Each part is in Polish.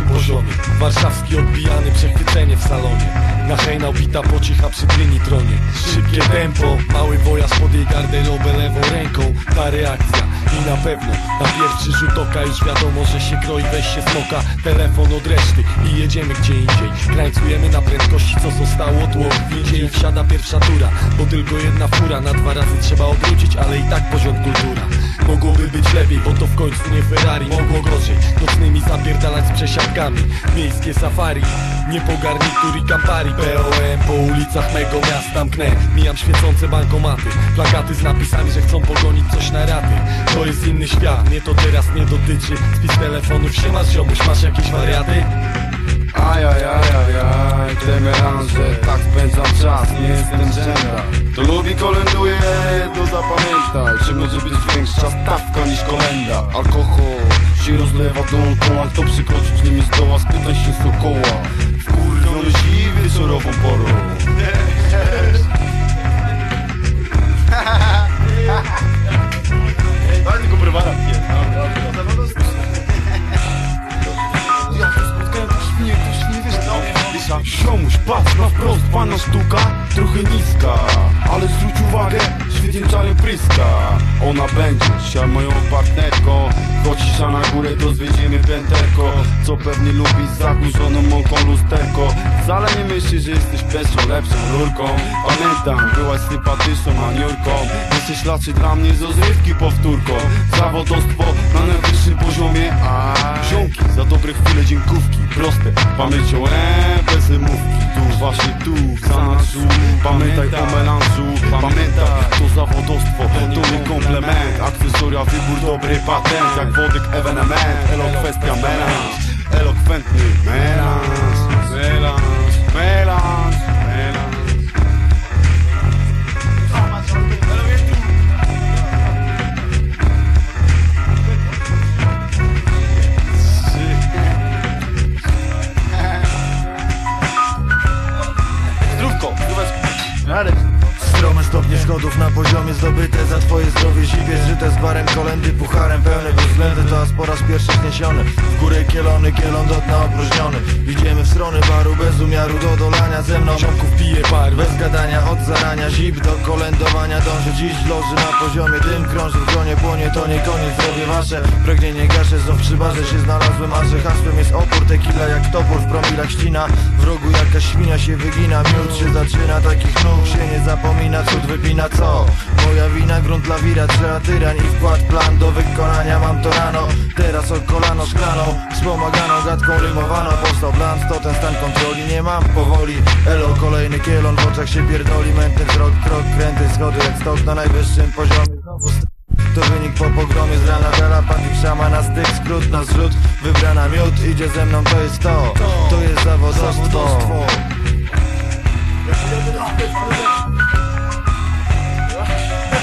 poziomie. Warszawski odbijany, przechwycenie w salonie. Na hejna ubita pocicha przy tronie. Szybkie tempo, mały wojarz pod jej garderobę lewą ręką. Ta reakcja i na pewno na pierwszy rzut oka Już wiadomo, że się kroi, weź się smoka. Telefon od reszty i jedziemy gdzie indziej. Krańcujemy na prędkości, co zostało tło w windzie I wsiada pierwsza tura, bo tylko jedna fura. Na dwa razy trzeba obrócić, ale i tak poziom kultura. Mogłoby być lepiej, bo końcu nie Ferrari Mogło gorzej, nocnymi zapierdalać z przesiadkami. Miejskie safari, nie po garnitur i kampari POM po ulicach mego miasta mknę. Mijam świecące bankomaty, plakaty z napisami, że chcą pogonić coś na raty. To jest inny świat, mnie to teraz nie dotyczy. Spis telefonów, się masz ziomuś, masz jakieś wariaty? Ajajajajaj, te melanże Tak spędzam czas, nie jestem rzęda się rozlewa dookoła Kto przykroczyć nim jest doła, spytaj się sokoła Wkurwiony siwy wieczorową porą wprost, pana sztuka Trochę niska, ale zwróć uwagę Świetnie czarem pryska. Ona będzie dzisiaj moją partnerką. Choć isza na górę, to zwiedziemy pęterko Co pewnie lubi zagłuszoną mąką lusterko. Wcale nie myślisz, że jesteś pierwszą, lepszą rurką. Pamiętam, byłaś sympatyczną maniurką. Jesteś raczej dla mnie z rozrywki powtórką. Zawodostwo na najwyższym poziomie a Ziomki, za dobre chwile dziękówki Proste, pamięcią e, bez wymówki Tu, właśnie tu, zanadrzu Pamiętaj o melanżu Pamiętaj, to zawodostwo To nie komplement. Akcesoria, wybór, dobry patent Jak wodek, ewenement. Elo, kwestia melanż Elokwentny Melanż, Schodów na poziomie zdobyte Za twoje zdrowie zibie zżyte z gwarem kolendy Pucharem pełne względy to aż po raz pierwszy zniesiony W górę kielony, kielon do dna opróżniony Idziemy w stronę baru bez umiaru do dolania ze mną Ziomków pije par, Bez gadania od zarania zip do kolędowania Dążę dziś loży na poziomie Dym krąży w gronie płonie to nie koniec Zdrowie wasze, pragnienie gaszę Znów przy barze się znalazłem A że hasłem jest opór Tequila jak topór w promilach ścina. W rogu jakaś świnia się wygina Miód się zaczyna, takich nóg się nie zapomina. Cud wypina co? Moja wina, grunt lawira Trzeba tyran i wkład plan do wykonania Mam to rano, teraz o kolano szklaną Wspomaganą gadką rymowaną. Powstał plan, to ten stan kontroli nie mam powoli. Elo, kolejny kielon, w oczach się pierdoli. Mętny wzrok, krok, kręty, schody jak stok na najwyższym poziomie. Znowu to wynik po pogromie z rana Bela, szama na styk, skrót na zrzut. Wybrana miód, idzie ze mną, to jest to. To jest zawodowstwo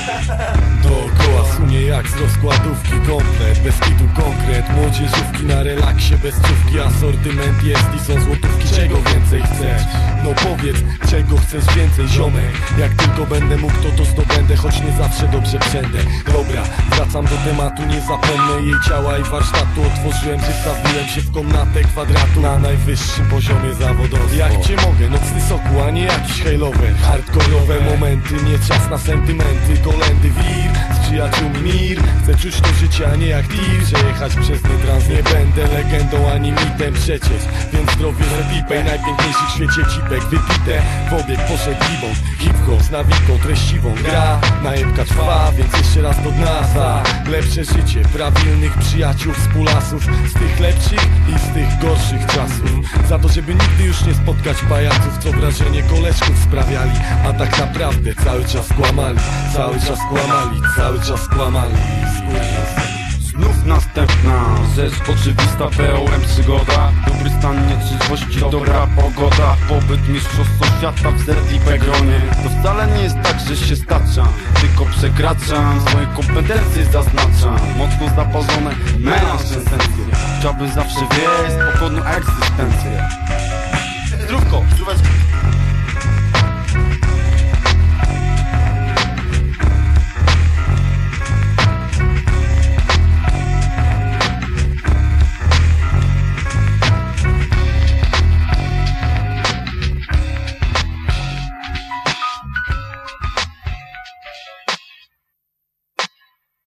Ha ha ha! Dookoła sunie jak z rozkładówki komplet Bez kitu konkret, młodzieżówki na relaksie Bez czówki, asortyment jest i są złotówki. Czego więcej chcesz? No powiedz, czego chcesz więcej ziomek? Jak tylko będę mógł to to zdobędę Choć nie zawsze dobrze przędę. Dobra, wracam do tematu, nie zapomnę jej ciała i warsztatu. Otworzyłem, wystawiłem się w komnatę kwadratu. Na najwyższym poziomie zawodowym. Jak cię mogę, nocny soku, a nie jakiś hejlover Hardkorowe momenty, nie czas na sentymenty. Kolendy wir, z przyjaciółmi mir. Chcę czuć to życie, a nie jak tir Przejechać przez nie trans, nie będę legendą ani mitem przecież. Więc zdrowie repipej, najpiękniejszy w świecie cipek Wypite, w obieg poszedł gibą Hip-hop z nawiką treściwą Gra, najebka trwa, więc jeszcze raz do dna za Lepsze życie, prawilnych przyjaciół, współlasów. Z tych lepszych i z tych gorszych czasów. Za to, żeby nigdy już nie spotkać pajaców Co wrażenie koleżków sprawiali. A tak naprawdę cały czas kłamali Cały czas kłamali, cały czas kłamali. Znów następna Rzecz oczywista, POM przygoda. Dobry stan nietrzeźwości, dobra pogoda. Pobyt mistrzostwo świata w zerdliwe gronie To wcale nie jest tak, że się staczam Tylko przekraczam, swoje kompetencje zaznaczam Mocno zaparzone, melanż esencję Chciałby zawsze wieść spokojną egzystencję Zdrówko, zdróweczko